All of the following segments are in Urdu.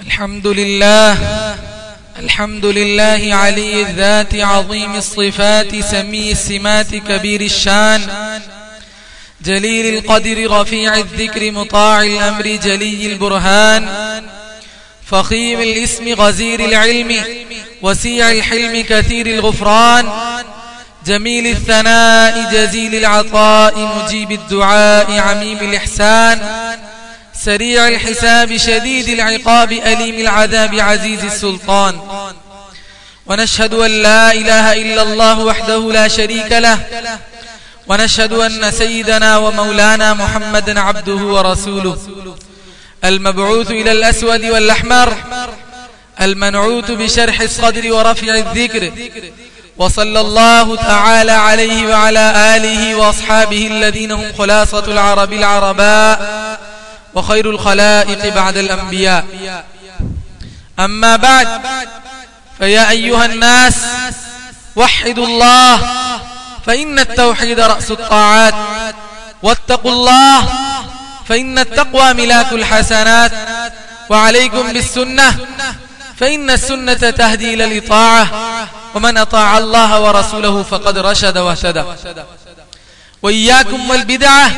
الحمد لله الحمد لله علي الذات عظيم الصفات سمي السمات كبير الشان جليل القدر رفيع الذكر مطاع الأمر جلي البرهان فخيم الاسم غزير العلم وسيع الحلم كثير الغفران جميل الثناء جزيل العطاء مجيب الدعاء عميم الإحسان سريع الحساب شديد العقاب أليم العذاب عزيز السلطان. ونشهد أن لا إله إلا الله وحده لا شريك له. ونشهد أن سيدنا ومولانا محمد عبده ورسوله. المبعوث إلى الأسود والأحمر. المنعوت بشرح الصدر ورفع الذكر. وصلى الله تعالى عليه وعلى آله وأصحابه الذين هم خلاصة العرب العرباء. وخير الخلائق بعد الأنبياء. أما بعد، فيا أيها الناس، وحدوا الله، فإن التوحيد رأس الطاعات. واتقوا الله، فإن التقوى ملاك الحسنات. وعليكم بالسنة، فإن السنة تهدي إلى الإطاعة. ومن أطاع الله ورسوله فقد رشد وهتدى وإياكم والبدعة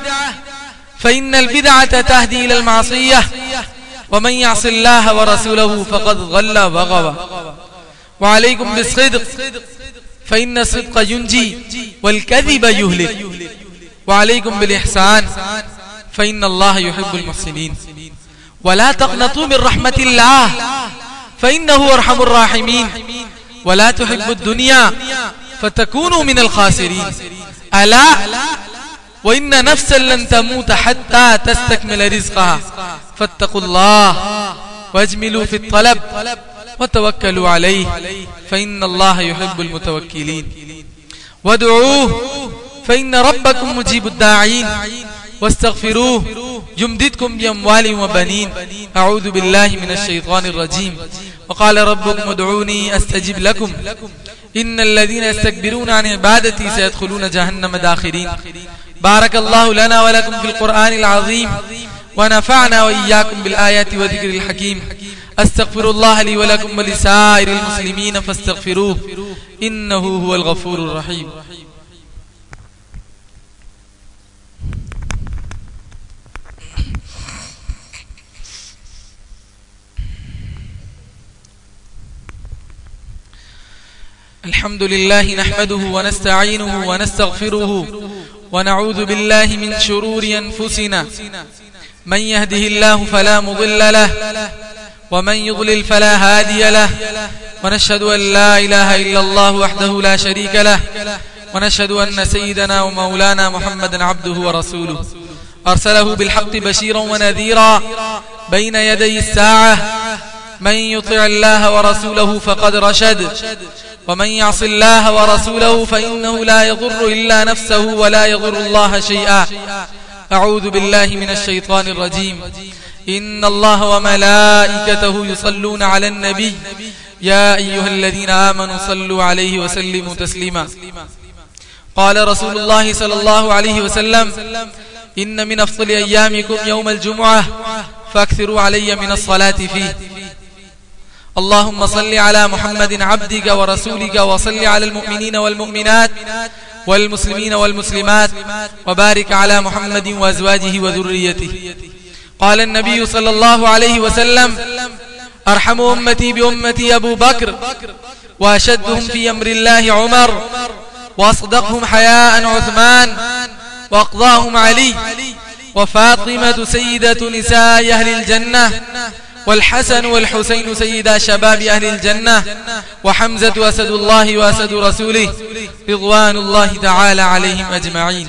فإن البدعة تهدي إلى المعصية. ومن يعص الله ورسوله فقد غل وغوى. وعليكم بالصدق. فإن الصدق ينجي والكذب يهلك. وعليكم بالإحسان. فإن الله يحب المحسنين. ولا تقنطوا من رحمة الله. فإنه أرحم الراحمين. ولا تحب الدنيا فتكونوا من الخاسرين. ألا وإن نفسا لن تموت حتى تستكمل رزقها. فاتقوا الله واجملوا في الطلب وتوكلوا عليه فإن الله يحب المتوكلين. وادعوه فإن ربكم مجيب الداعين. واستغفروه يمددكم بأموال وبنين. أعوذ بالله من الشيطان الرجيم. وقال ربكم ادعوني أستجب لكم. إن الذين يستكبرون عن عبادتي سيدخلون جهنم داخرين. بارك الله لنا ولكم في القرآن العظيم ونفعنا وإياكم بالآيات وذكر الحكيم أستغفر الله لي ولكم ولسائر المسلمين فاستغفروه إنه هو الغفور الرحيم الحمد لله نحمده ونستعينه ونستغفره ونعوذ بالله من شرور أنفسنا. من يهده الله فلا مضل له، ومن يضلل فلا هادي له. ونشهد أن لا إله إلا الله وحده لا شريك له. ونشهد أن سيدنا ومولانا محمد عبده ورسوله. أرسله بالحق بشيرا ونذيرا بين يدي الساعة. من يطع الله ورسوله فقد رشد. ومن يعص الله ورسوله فإنه لا يضر إلا نفسه ولا يضر الله شيئا. أعوذ بالله من الشيطان الرجيم. إن الله وملائكته يصلون على النبي. يا أيها الذين آمنوا صلوا عليه وسلموا تسليما. قال رسول الله صلى الله عليه وسلم، إن من أفضل أيامكم يوم الجمعة، فاكثروا علي من الصلاة فيه. اللهم صل على محمد عبدك ورسولك وصل على المؤمنين والمؤمنات والمسلمين والمسلمات وبارك على محمد وأزواجه وذريته. قال النبي صلى الله عليه وسلم، أرحم أمتي بأمتي أبو بكر وأشدهم في أمر الله عمر وأصدقهم حياء عثمان وأقضاهم علي وفاطمة سيدة نساء أهل الجنة والحسن والحسين سيدا شباب أهل الجنة وحمزة أسد الله وأسد رسوله رضوان الله تعالى عليهم أجمعين.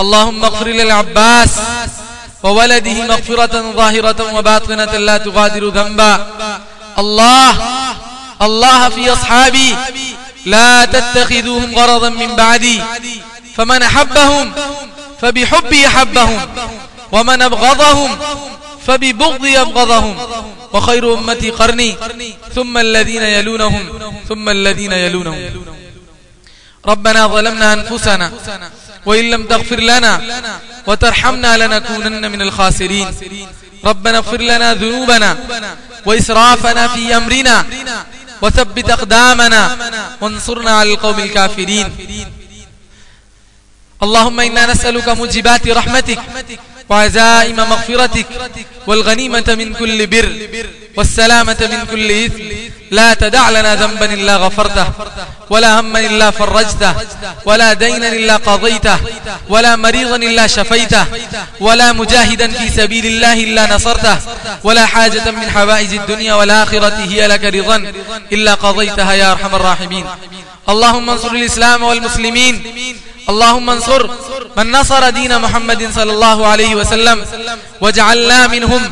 اللهم اغفر للعباس وولده مغفرة ظاهرة وباطنة لا تغادر ذنبا. الله الله في أصحابي لا تتخذوهم غرضا من بعدي. فمن أحبهم فبحبي أحبهم ومن أبغضهم فببغض يبغضهم وخير أمتي قرني ثم الذين يلونهم ثم الذين يلونهم ربنا ظلمنا أنفسنا وإن لم تغفر لنا وترحمنا لنكونن من الخاسرين ربنا اغفر لنا ذنوبنا وإسرافنا في أمرنا وثبت أقدامنا وانصرنا على القوم الكافرين اللهم إنا نسألك مجبات رحمتك وعزائم مغفرتك والغنيمة من كل بر والسلامة من كل إثم لا تدع لنا ذنبا إلا غفرته ولا هما إلا فرجته ولا دينا إلا قضيته ولا مريضا إلا شفيته ولا مجاهدا في سبيل الله إلا نصرته ولا حاجة من حوائج الدنيا والآخرة هي لك رضا إلا قضيتها يا أرحم الراحمين اللهم انصر الإسلام والمسلمين اللهم انصر من نصر دين محمد صلى الله عليه وسلم واجعلنا منهم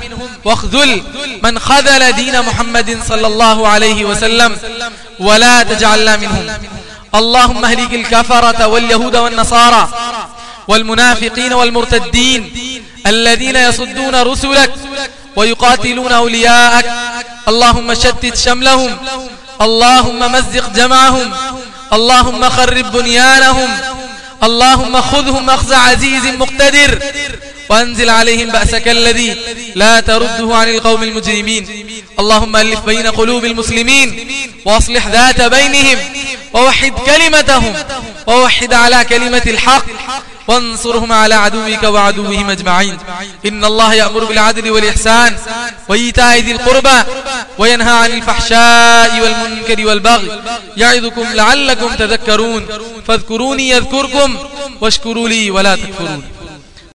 واخذل من خذل دين محمد صلى الله عليه وسلم ولا تجعلنا منهم. اللهم اهلك الكفرة واليهود والنصارى والمنافقين والمرتدين الذين يصدون رسلك ويقاتلون أولياءك. اللهم شتت شملهم. اللهم مزق جمعهم. اللهم خرب بنيانهم. اللهم خذهم مخز عزيز مقتدر وأنزل عليهم بأسك الذي لا ترده عن القوم المجرمين. اللهم ألف بين قلوب المسلمين وأصلح ذات بينهم ووحد كلمتهم ووحد على كلمة الحق وانصرهم على عدوك وعدوهم اجمعين ان الله يأمر بالعدل والاحسان وايتاء ذي القربى وينهى عن الفحشاء والمنكر والبغي يعظكم لعلكم تذكرون. فاذكروني يذكركم واشكروا لي ولا تكفرون.